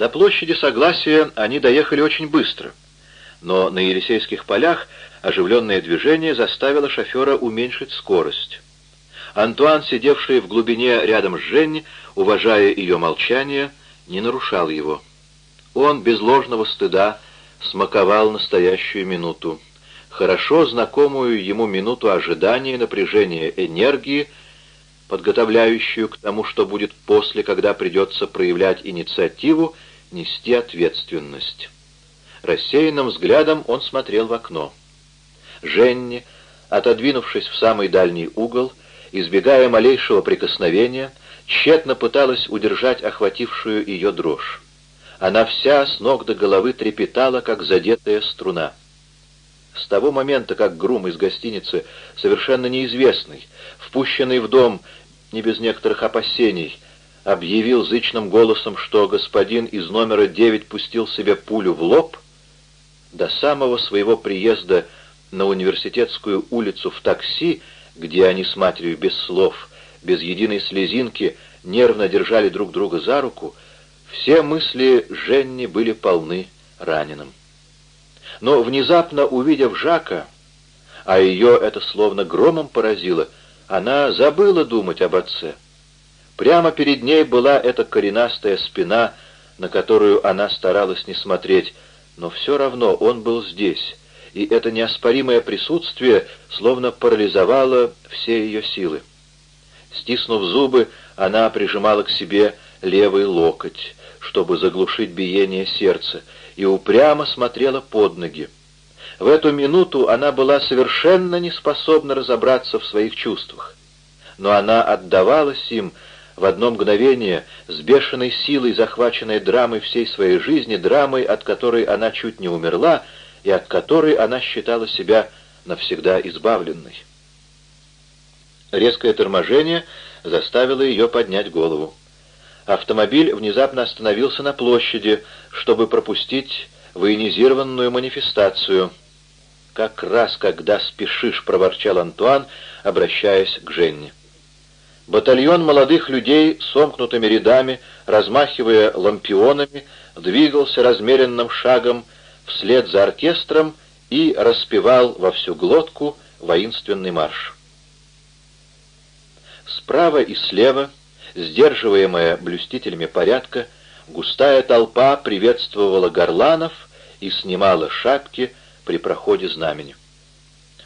До площади Согласия они доехали очень быстро, но на Елисейских полях оживленное движение заставило шофера уменьшить скорость. Антуан, сидевший в глубине рядом с Женни, уважая ее молчание, не нарушал его. Он без ложного стыда смаковал настоящую минуту, хорошо знакомую ему минуту ожидания, напряжения энергии, подготовляющую к тому, что будет после, когда придется проявлять инициативу, нести ответственность. Рассеянным взглядом он смотрел в окно. Женни, отодвинувшись в самый дальний угол, избегая малейшего прикосновения, тщетно пыталась удержать охватившую ее дрожь. Она вся с ног до головы трепетала, как задетая струна. С того момента, как грум из гостиницы, совершенно неизвестный, впущенный в дом не без некоторых опасений, объявил зычным голосом, что господин из номера 9 пустил себе пулю в лоб, до самого своего приезда на университетскую улицу в такси, где они с матерью без слов, без единой слезинки, нервно держали друг друга за руку, все мысли Женни были полны раненым. Но внезапно увидев Жака, а ее это словно громом поразило, она забыла думать об отце. Прямо перед ней была эта коренастая спина, на которую она старалась не смотреть, но все равно он был здесь, и это неоспоримое присутствие словно парализовало все ее силы. Стиснув зубы, она прижимала к себе левый локоть, чтобы заглушить биение сердца, и упрямо смотрела под ноги. В эту минуту она была совершенно не способна разобраться в своих чувствах. Но она отдавалась им в одно мгновение с бешеной силой, захваченной драмой всей своей жизни, драмой, от которой она чуть не умерла и от которой она считала себя навсегда избавленной. Резкое торможение заставило ее поднять голову. Автомобиль внезапно остановился на площади, чтобы пропустить военизированную манифестацию. «Как раз, когда спешишь», — проворчал Антуан, обращаясь к Женне. Батальон молодых людей сомкнутыми рядами, размахивая лампионами, двигался размеренным шагом вслед за оркестром и распевал во всю глотку воинственный марш. Справа и слева, сдерживаемая блюстителями порядка, густая толпа приветствовала горланов и снимала шапки при проходе знамени.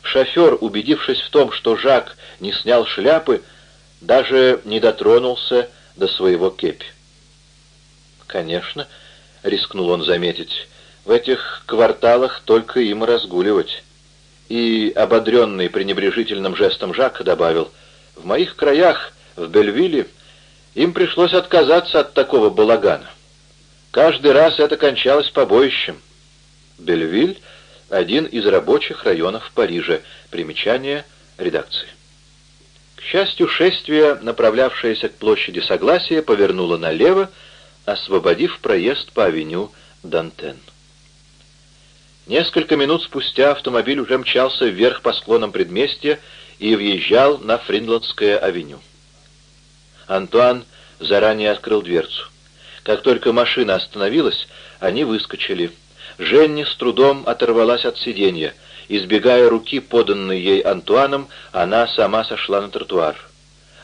Шофер, убедившись в том, что Жак не снял шляпы, даже не дотронулся до своего кепи. «Конечно», — рискнул он заметить, — «в этих кварталах только им разгуливать». И, ободренный пренебрежительным жестом Жак, добавил, «В моих краях, в Бельвилле, им пришлось отказаться от такого балагана. Каждый раз это кончалось побоищем». Бельвиль — один из рабочих районов Парижа. Примечание редакции. К счастью, шествие, направлявшееся к площади Согласия, повернуло налево, освободив проезд по авеню Дантен. Несколько минут спустя автомобиль уже мчался вверх по склонам предместья и въезжал на Фриндландское авеню. Антуан заранее открыл дверцу. Как только машина остановилась, они выскочили. Женни с трудом оторвалась от сиденья. Избегая руки, поданной ей Антуаном, она сама сошла на тротуар.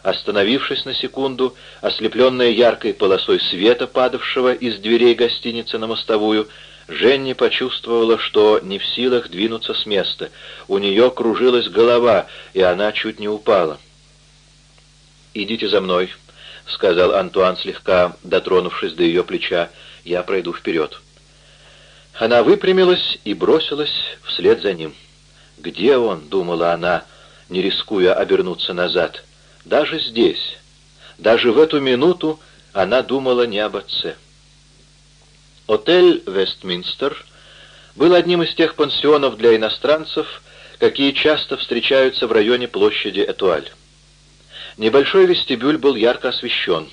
Остановившись на секунду, ослепленная яркой полосой света, падавшего из дверей гостиницы на мостовую, Женни почувствовала, что не в силах двинуться с места. У нее кружилась голова, и она чуть не упала. «Идите за мной», — сказал Антуан, слегка дотронувшись до ее плеча. «Я пройду вперед». Она выпрямилась и бросилась вслед за ним. «Где он?» — думала она, не рискуя обернуться назад. «Даже здесь, даже в эту минуту она думала не об отце». Отель «Вестминстер» был одним из тех пансионов для иностранцев, какие часто встречаются в районе площади Этуаль. Небольшой вестибюль был ярко освещен.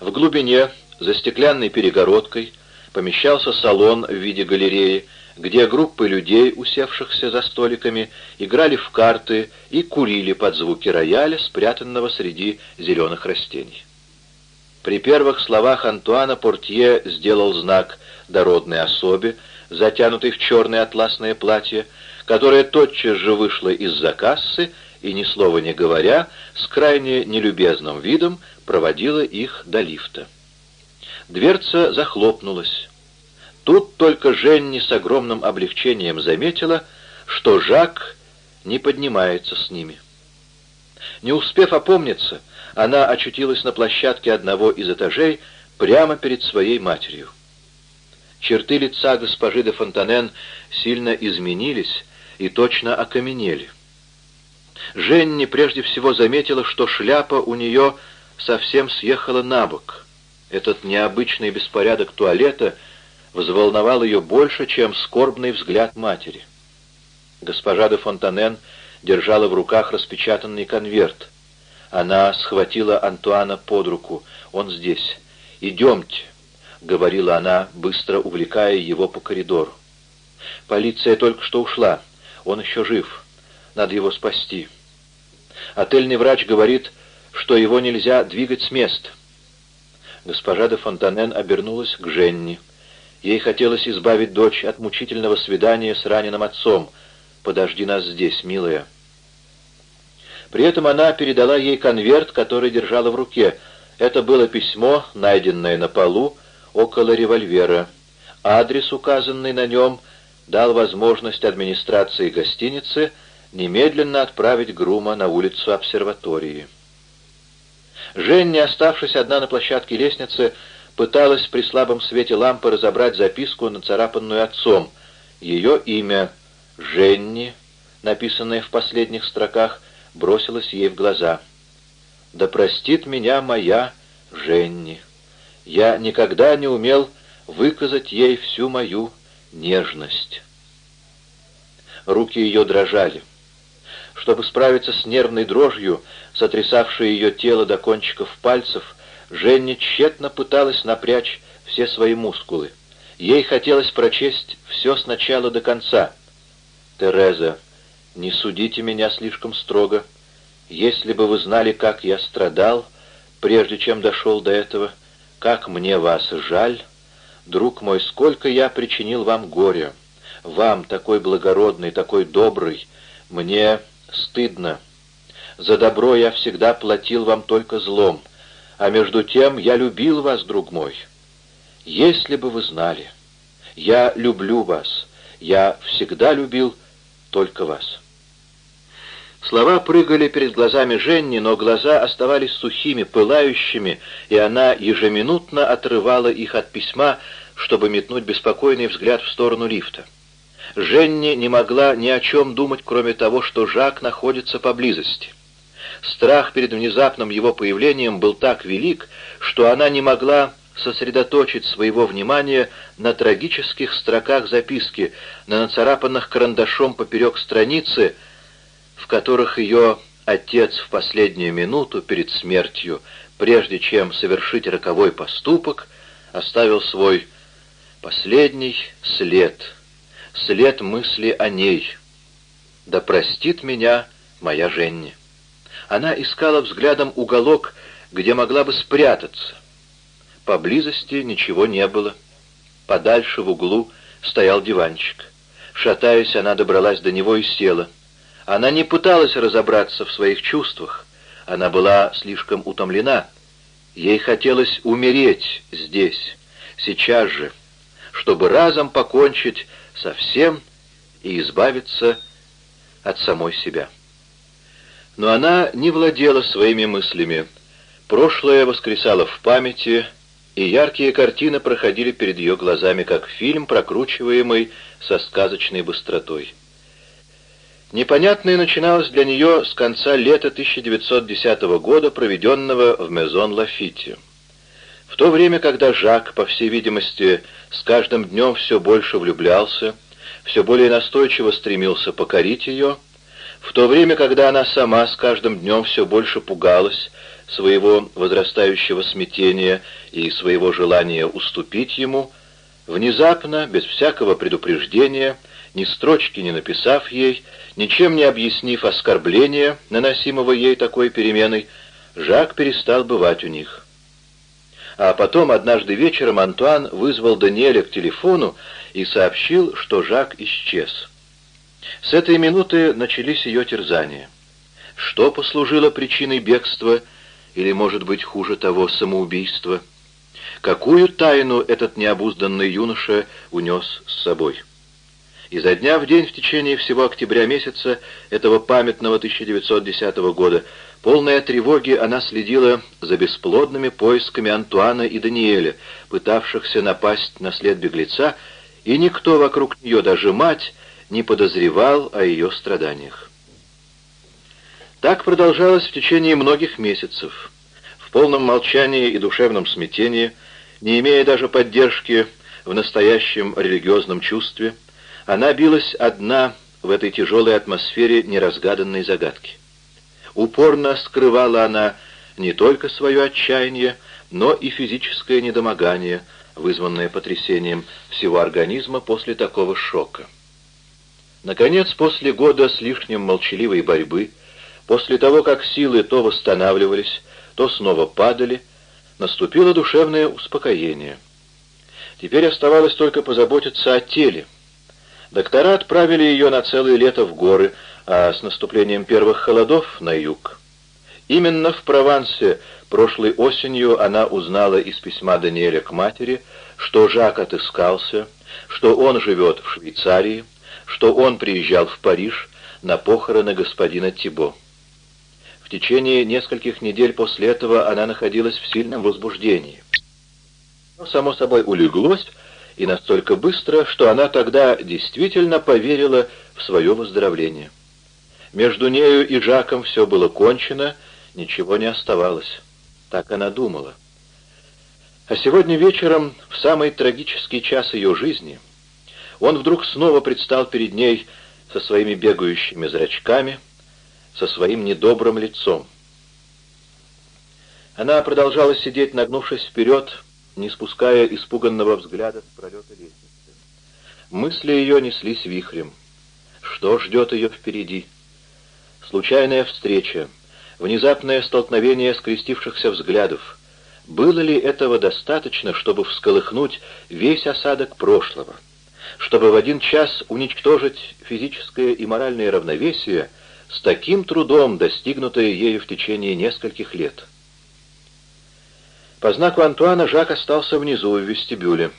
В глубине, за стеклянной перегородкой, помещался салон в виде галереи, где группы людей, усевшихся за столиками, играли в карты и курили под звуки рояля, спрятанного среди зеленых растений. При первых словах Антуана Портье сделал знак дородной особе, затянутой в черное атласное платье, которая тотчас же вышла из-за кассы и, ни слова не говоря, с крайне нелюбезным видом проводила их до лифта. Дверца захлопнулась. Тут только Женни с огромным облегчением заметила, что Жак не поднимается с ними. Не успев опомниться, она очутилась на площадке одного из этажей прямо перед своей матерью. Черты лица госпожи де Фонтанен сильно изменились и точно окаменели. Женни прежде всего заметила, что шляпа у нее совсем съехала на бок. Этот необычный беспорядок туалета взволновал ее больше, чем скорбный взгляд матери. Госпожа де Фонтанен держала в руках распечатанный конверт. Она схватила Антуана под руку. «Он здесь. Идемте», — говорила она, быстро увлекая его по коридору. «Полиция только что ушла. Он еще жив. Надо его спасти. Отельный врач говорит, что его нельзя двигать с места». Госпожа де Фонтанен обернулась к Женни. Ей хотелось избавить дочь от мучительного свидания с раненым отцом — «Подожди нас здесь, милая». При этом она передала ей конверт, который держала в руке. Это было письмо, найденное на полу около револьвера. Адрес, указанный на нем, дал возможность администрации гостиницы немедленно отправить Грума на улицу обсерватории. Женни, оставшись одна на площадке лестницы, пыталась при слабом свете лампы разобрать записку, нацарапанную отцом. Ее имя Женни, написанное в последних строках, бросилось ей в глаза. «Да простит меня моя Женни. Я никогда не умел выказать ей всю мою нежность». Руки ее дрожали. Чтобы справиться с нервной дрожью, сотрясавшей ее тело до кончиков пальцев, Женни тщетно пыталась напрячь все свои мускулы. Ей хотелось прочесть все сначала до конца — Тереза, не судите меня слишком строго. Если бы вы знали, как я страдал, прежде чем дошел до этого, как мне вас жаль, друг мой, сколько я причинил вам горя. Вам, такой благородный, такой добрый, мне стыдно. За добро я всегда платил вам только злом, а между тем я любил вас, друг мой. Если бы вы знали, я люблю вас, я всегда любил только вас». Слова прыгали перед глазами Женни, но глаза оставались сухими, пылающими, и она ежеминутно отрывала их от письма, чтобы метнуть беспокойный взгляд в сторону лифта. Женни не могла ни о чем думать, кроме того, что Жак находится поблизости. Страх перед внезапным его появлением был так велик, что она не могла сосредоточить своего внимания на трагических строках записки, на нацарапанных карандашом поперек страницы, в которых ее отец в последнюю минуту перед смертью, прежде чем совершить роковой поступок, оставил свой последний след, след мысли о ней. «Да простит меня моя Женни». Она искала взглядом уголок, где могла бы спрятаться, Поблизости ничего не было. Подальше в углу стоял диванчик. Шатаясь, она добралась до него и села. Она не пыталась разобраться в своих чувствах. Она была слишком утомлена. Ей хотелось умереть здесь, сейчас же, чтобы разом покончить со всем и избавиться от самой себя. Но она не владела своими мыслями. Прошлое воскресало в памяти, и яркие картины проходили перед ее глазами, как фильм, прокручиваемый со сказочной быстротой. Непонятное начиналось для нее с конца лета 1910 года, проведенного в Мезон Лафите. В то время, когда Жак, по всей видимости, с каждым днем все больше влюблялся, все более настойчиво стремился покорить ее, в то время, когда она сама с каждым днем все больше пугалась, своего возрастающего смятения и своего желания уступить ему, внезапно, без всякого предупреждения, ни строчки не написав ей, ничем не объяснив оскорбления, наносимого ей такой переменой, Жак перестал бывать у них. А потом, однажды вечером, Антуан вызвал Даниэля к телефону и сообщил, что Жак исчез. С этой минуты начались ее терзания. Что послужило причиной бегства, или, может быть, хуже того, самоубийства? Какую тайну этот необузданный юноша унес с собой? Изо дня в день в течение всего октября месяца этого памятного 1910 года, полная тревоги, она следила за бесплодными поисками Антуана и Даниэля, пытавшихся напасть на след беглеца, и никто вокруг нее, даже мать, не подозревал о ее страданиях. Так продолжалось в течение многих месяцев. В полном молчании и душевном смятении, не имея даже поддержки в настоящем религиозном чувстве, она билась одна в этой тяжелой атмосфере неразгаданной загадки. Упорно скрывала она не только свое отчаяние, но и физическое недомогание, вызванное потрясением всего организма после такого шока. Наконец, после года с лишним молчаливой борьбы, после того, как силы то восстанавливались, то снова падали, наступило душевное успокоение. Теперь оставалось только позаботиться о теле, Доктора отправили ее на целое лето в горы, а с наступлением первых холодов — на юг. Именно в Провансе прошлой осенью она узнала из письма Даниэля к матери, что Жак отыскался, что он живет в Швейцарии, что он приезжал в Париж на похороны господина Тибо. В течение нескольких недель после этого она находилась в сильном возбуждении. Но, само собой, улеглось, и настолько быстро, что она тогда действительно поверила в свое выздоровление. Между нею и Жаком все было кончено, ничего не оставалось. Так она думала. А сегодня вечером, в самый трагический час ее жизни, он вдруг снова предстал перед ней со своими бегающими зрачками, со своим недобрым лицом. Она продолжала сидеть, нагнувшись вперед, не спуская испуганного взгляда с пролета лестницы. Мысли ее неслись вихрем. Что ждет ее впереди? Случайная встреча, внезапное столкновение скрестившихся взглядов. Было ли этого достаточно, чтобы всколыхнуть весь осадок прошлого? Чтобы в один час уничтожить физическое и моральное равновесие, с таким трудом достигнутое ею в течение нескольких лет? По знаку Антуана Жак остался внизу, в вестибюле.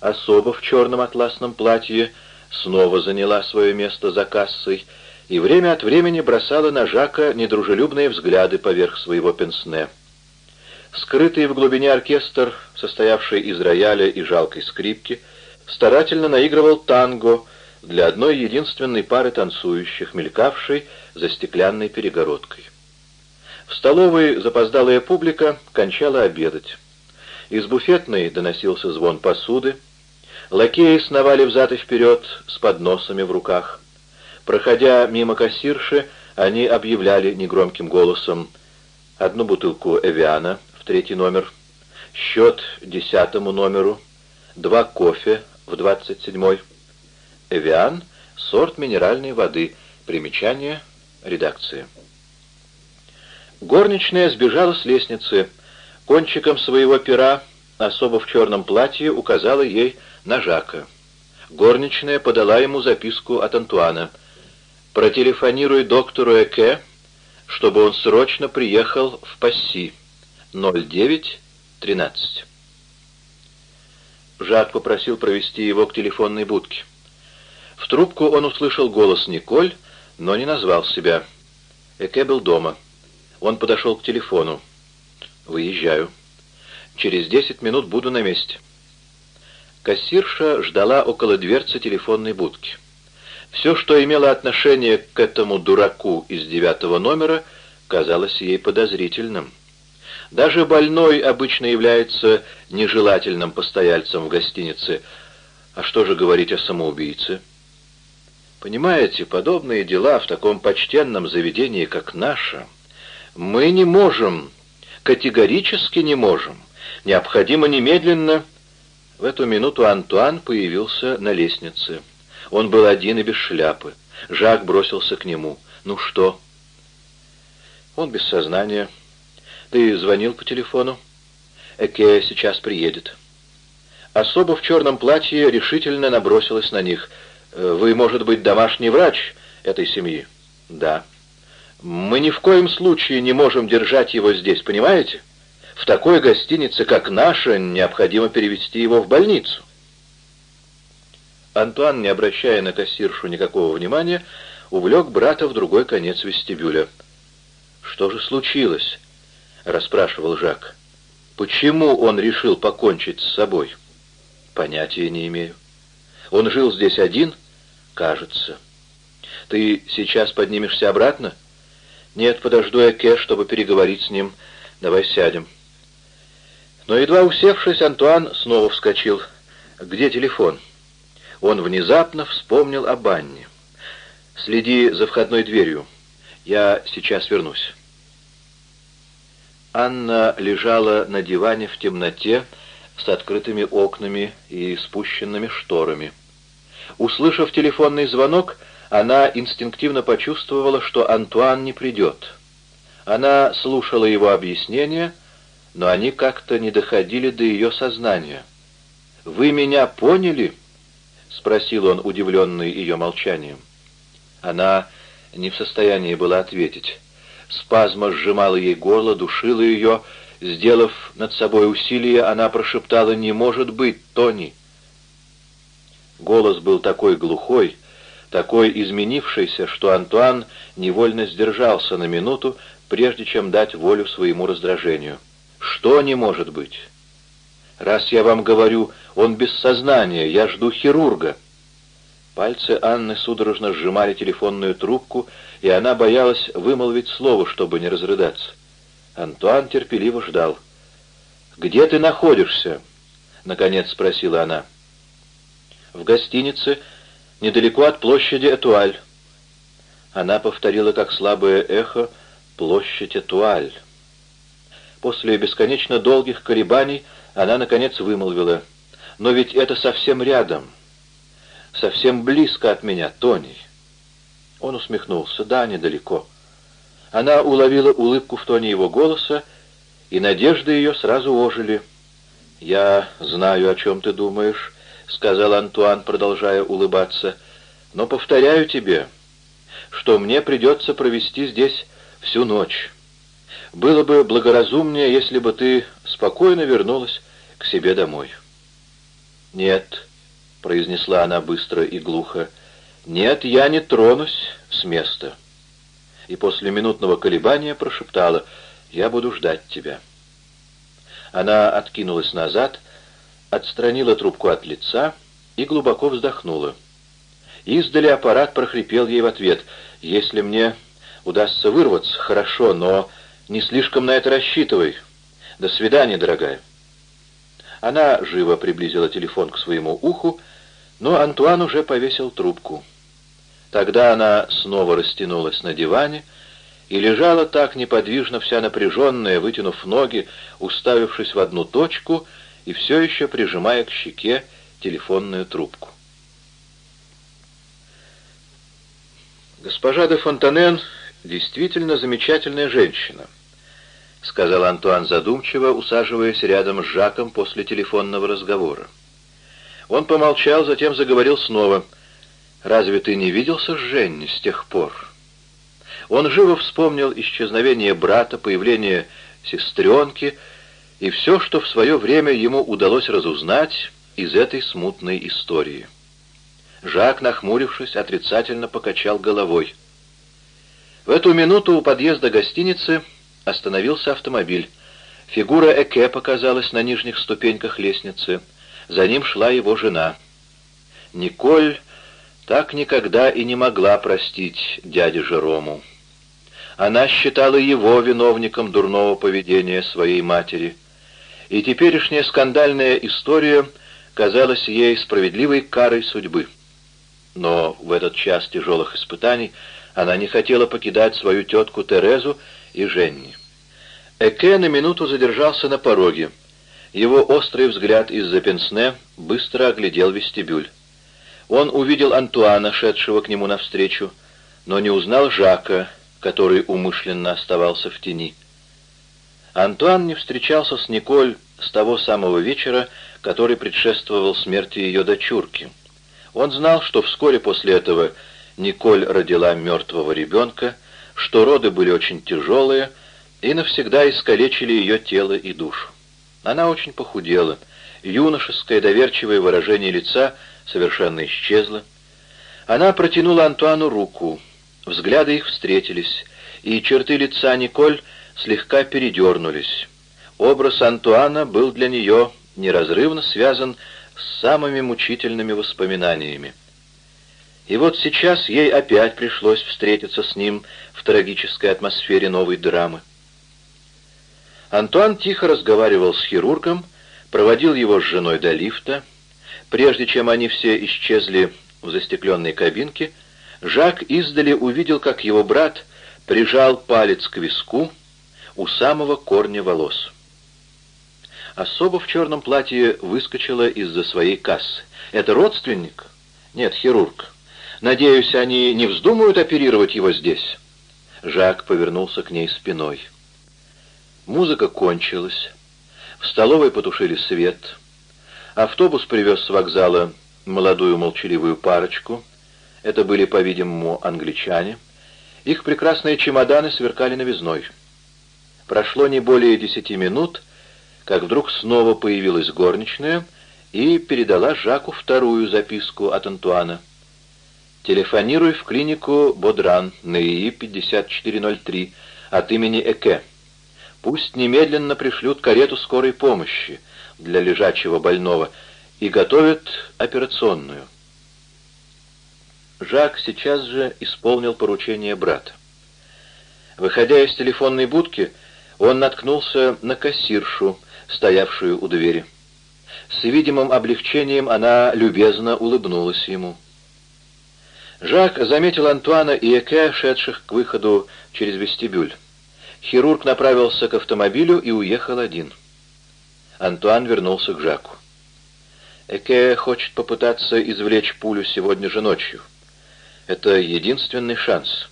Особа в черном атласном платье снова заняла свое место за кассой и время от времени бросала на Жака недружелюбные взгляды поверх своего пенсне. Скрытый в глубине оркестр, состоявший из рояля и жалкой скрипки, старательно наигрывал танго для одной единственной пары танцующих, мелькавшей за стеклянной перегородкой. В столовой запоздалая публика кончала обедать. Из буфетной доносился звон посуды. Лакеи сновали взад и вперед с подносами в руках. Проходя мимо кассирши, они объявляли негромким голосом одну бутылку «Эвиана» в третий номер, счет десятому номеру, два кофе в двадцать седьмой. «Эвиан» — сорт минеральной воды. Примечание редакции. Горничная сбежала с лестницы. Кончиком своего пера особо в черном платье указала ей на Жака. Горничная подала ему записку от Антуана. «Протелефонируй доктору Эке, чтобы он срочно приехал в Пасси. 09-13». Жак попросил провести его к телефонной будке. В трубку он услышал голос Николь, но не назвал себя. Эке был дома. Он подошел к телефону. «Выезжаю. Через десять минут буду на месте». Кассирша ждала около дверцы телефонной будки. Все, что имело отношение к этому дураку из девятого номера, казалось ей подозрительным. Даже больной обычно является нежелательным постояльцем в гостинице. А что же говорить о самоубийце? Понимаете, подобные дела в таком почтенном заведении, как наше, мы не можем, категорически не можем. Необходимо немедленно... В эту минуту Антуан появился на лестнице. Он был один и без шляпы. Жак бросился к нему. «Ну что?» Он без сознания. «Ты звонил по телефону?» Эке сейчас приедет». Особо в черном платье решительно набросилась на них. «Э, «Вы, может быть, домашний врач этой семьи?» «Да». «Мы ни в коем случае не можем держать его здесь, понимаете? В такой гостинице, как наша, необходимо перевести его в больницу». Антуан, не обращая на кассиршу никакого внимания, увлек брата в другой конец вестибюля. «Что же случилось?» — расспрашивал Жак. «Почему он решил покончить с собой?» «Понятия не имею. Он жил здесь один?» «Кажется». «Ты сейчас поднимешься обратно?» «Нет, подожду Эке, чтобы переговорить с ним. Давай сядем». Но едва усевшись, Антуан снова вскочил. «Где телефон?» Он внезапно вспомнил о банне. «Следи за входной дверью. Я сейчас вернусь». Анна лежала на диване в темноте с открытыми окнами и спущенными шторами. Услышав телефонный звонок, она инстинктивно почувствовала, что Антуан не придет. Она слушала его объяснения, но они как-то не доходили до ее сознания. «Вы меня поняли?» — спросил он, удивленный ее молчанием. Она не в состоянии была ответить. Спазма сжимала ей горло, душила ее. Сделав над собой усилие, она прошептала «Не может быть, Тони!» Голос был такой глухой, такой изменившийся, что Антуан невольно сдержался на минуту, прежде чем дать волю своему раздражению. «Что не может быть?» «Раз я вам говорю, он без сознания, я жду хирурга». Пальцы Анны судорожно сжимали телефонную трубку, и она боялась вымолвить слово, чтобы не разрыдаться. Антуан терпеливо ждал. «Где ты находишься?» — наконец спросила она. «В гостинице, недалеко от площади Этуаль». Она повторила, как слабое эхо, «площадь Этуаль». После бесконечно долгих колебаний она, наконец, вымолвила, «Но ведь это совсем рядом» совсем близко от меня, Тони». Он усмехнулся. «Да, недалеко». Она уловила улыбку в тоне его голоса, и надежды ее сразу ожили. «Я знаю, о чем ты думаешь», — сказал Антуан, продолжая улыбаться. «Но повторяю тебе, что мне придется провести здесь всю ночь. Было бы благоразумнее, если бы ты спокойно вернулась к себе домой». «Нет», произнесла она быстро и глухо. «Нет, я не тронусь с места». И после минутного колебания прошептала «Я буду ждать тебя». Она откинулась назад, отстранила трубку от лица и глубоко вздохнула. Издали аппарат прохрипел ей в ответ «Если мне удастся вырваться, хорошо, но не слишком на это рассчитывай. До свидания, дорогая». Она живо приблизила телефон к своему уху, но Антуан уже повесил трубку. Тогда она снова растянулась на диване и лежала так неподвижно, вся напряженная, вытянув ноги, уставившись в одну точку и все еще прижимая к щеке телефонную трубку. «Госпожа де Фонтанен действительно замечательная женщина», — сказал Антуан задумчиво, усаживаясь рядом с Жаком после телефонного разговора. Он помолчал, затем заговорил снова. «Разве ты не виделся с Женни с тех пор?» Он живо вспомнил исчезновение брата, появление сестренки и все, что в свое время ему удалось разузнать из этой смутной истории. Жак, нахмурившись, отрицательно покачал головой. В эту минуту у подъезда гостиницы остановился автомобиль. Фигура Эке показалась на нижних ступеньках лестницы — за ним шла его жена. Николь так никогда и не могла простить дяде Жерому. Она считала его виновником дурного поведения своей матери, и теперешняя скандальная история казалась ей справедливой карой судьбы. Но в этот час тяжелых испытаний она не хотела покидать свою тетку Терезу и Женни. Эке на минуту задержался на пороге. Его острый взгляд из-за пенсне быстро оглядел вестибюль. Он увидел Антуана, шедшего к нему навстречу, но не узнал Жака, который умышленно оставался в тени. Антуан не встречался с Николь с того самого вечера, который предшествовал смерти ее дочурки. Он знал, что вскоре после этого Николь родила мертвого ребенка, что роды были очень тяжелые и навсегда искалечили ее тело и душу. Она очень похудела, юношеское доверчивое выражение лица совершенно исчезло. Она протянула Антуану руку, взгляды их встретились, и черты лица Николь слегка передернулись. Образ Антуана был для нее неразрывно связан с самыми мучительными воспоминаниями. И вот сейчас ей опять пришлось встретиться с ним в трагической атмосфере новой драмы. Антуан тихо разговаривал с хирургом, проводил его с женой до лифта. Прежде чем они все исчезли в застекленной кабинке, Жак издали увидел, как его брат прижал палец к виску у самого корня волос. Особо в черном платье выскочила из-за своей кассы. «Это родственник?» «Нет, хирург. Надеюсь, они не вздумают оперировать его здесь?» Жак повернулся к ней спиной. Музыка кончилась. В столовой потушили свет. Автобус привез с вокзала молодую молчаливую парочку. Это были, по-видимому, англичане. Их прекрасные чемоданы сверкали новизной. Прошло не более десяти минут, как вдруг снова появилась горничная и передала Жаку вторую записку от Антуана. «Телефонируй в клинику Бодран на ИИ 5403 от имени Эке. Пусть немедленно пришлют карету скорой помощи для лежачего больного и готовят операционную». Жак сейчас же исполнил поручение брата. Выходя из телефонной будки, он наткнулся на кассиршу, стоявшую у двери. С видимым облегчением она любезно улыбнулась ему. Жак заметил Антуана и Эке, шедших к выходу через вестибюль. Хирург направился к автомобилю и уехал один. Антуан вернулся к Жаку. Эке хочет попытаться извлечь пулю сегодня же ночью. Это единственный шанс.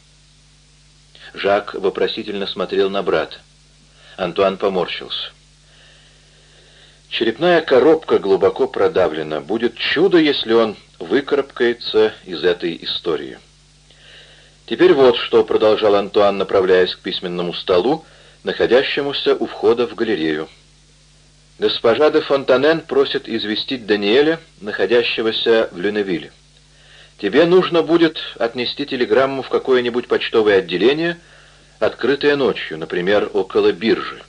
Жак вопросительно смотрел на брата. Антуан поморщился. Черепная коробка глубоко продавлена. Будет чудо, если он выкарабкается из этой истории. Теперь вот что, продолжал Антуан, направляясь к письменному столу, находящемуся у входа в галерею. Госпожа де Фонтанен просит известить Даниэля, находящегося в Люневилле. Тебе нужно будет отнести телеграмму в какое-нибудь почтовое отделение, открытое ночью, например, около биржи.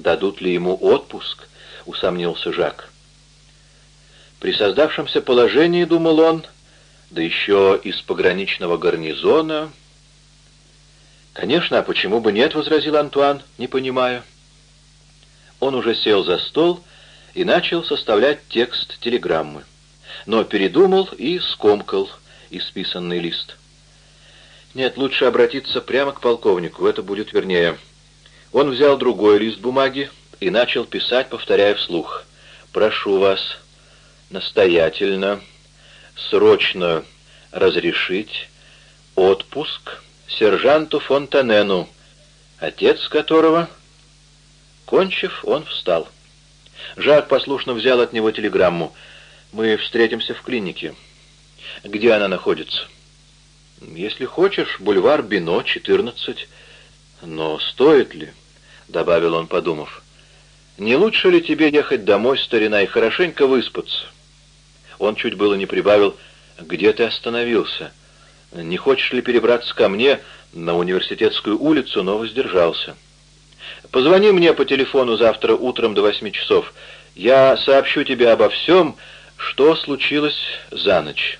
Дадут ли ему отпуск? усомнился Жак. При создавшемся положении, думал он, да еще из пограничного гарнизона... «Конечно, а почему бы нет?» — возразил Антуан, не понимая. Он уже сел за стол и начал составлять текст телеграммы но передумал и скомкал исписанный лист. Нет, лучше обратиться прямо к полковнику, это будет вернее. Он взял другой лист бумаги и начал писать, повторяя вслух. «Прошу вас настоятельно, срочно разрешить отпуск сержанту Фонтанену, отец которого...» Кончив, он встал. Жак послушно взял от него телеграмму — мы встретимся в клинике. Где она находится? Если хочешь, бульвар Бино, 14. Но стоит ли? Добавил он, подумав. Не лучше ли тебе ехать домой, старина, и хорошенько выспаться? Он чуть было не прибавил, где ты остановился? Не хочешь ли перебраться ко мне на университетскую улицу, но воздержался. Позвони мне по телефону завтра утром до восьми часов. Я сообщу тебе обо всем, что случилось за ночь?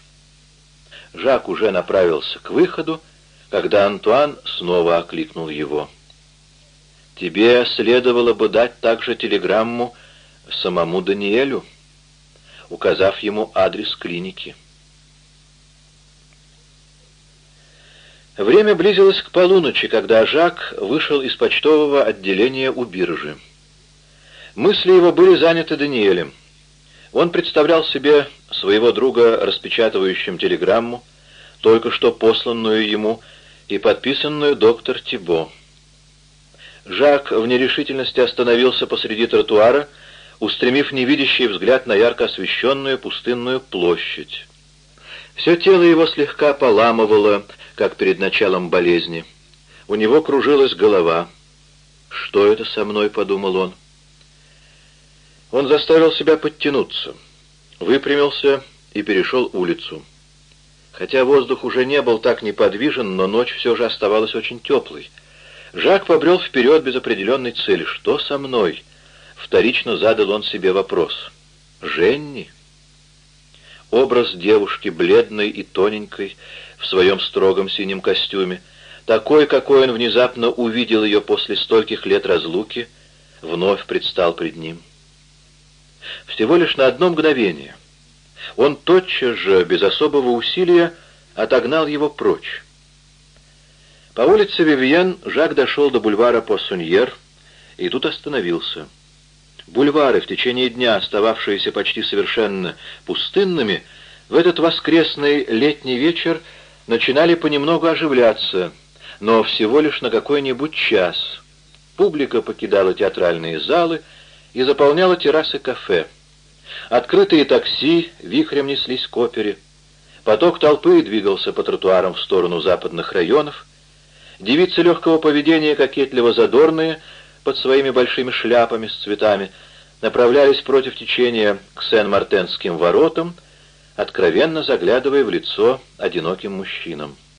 Жак уже направился к выходу, когда Антуан снова окликнул его. «Тебе следовало бы дать также телеграмму самому Даниэлю, указав ему адрес клиники». Время близилось к полуночи, когда Жак вышел из почтового отделения у биржи. Мысли его были заняты Даниэлем. Он представлял себе своего друга распечатывающим телеграмму, только что посланную ему и подписанную доктор Тибо. Жак в нерешительности остановился посреди тротуара, устремив невидящий взгляд на ярко освещенную пустынную площадь. Все тело его слегка поламывало, как перед началом болезни. У него кружилась голова. «Что это со мной?» — подумал он. Он заставил себя подтянуться, выпрямился и перешел улицу. Хотя воздух уже не был так неподвижен, но ночь все же оставалась очень теплой. Жак побрел вперед без определенной цели. «Что со мной?» Вторично задал он себе вопрос. «Женни?» Образ девушки, бледной и тоненькой, в своем строгом синем костюме, такой, какой он внезапно увидел ее после стольких лет разлуки, вновь предстал пред ним. Всего лишь на одно мгновение. Он тотчас же, без особого усилия, отогнал его прочь. По улице Вивьен Жак дошел до бульвара Поссуньер и тут остановился. Бульвары, в течение дня остававшиеся почти совершенно пустынными, в этот воскресный летний вечер начинали понемногу оживляться, но всего лишь на какой-нибудь час. Публика покидала театральные залы и заполняла террасы кафе. Открытые такси вихрем неслись к опере. Поток толпы двигался по тротуарам в сторону западных районов. Девицы легкого поведения, кокетливо задорные, под своими большими шляпами с цветами, направлялись против течения к Сен-Мартенским воротам, откровенно заглядывая в лицо одиноким мужчинам.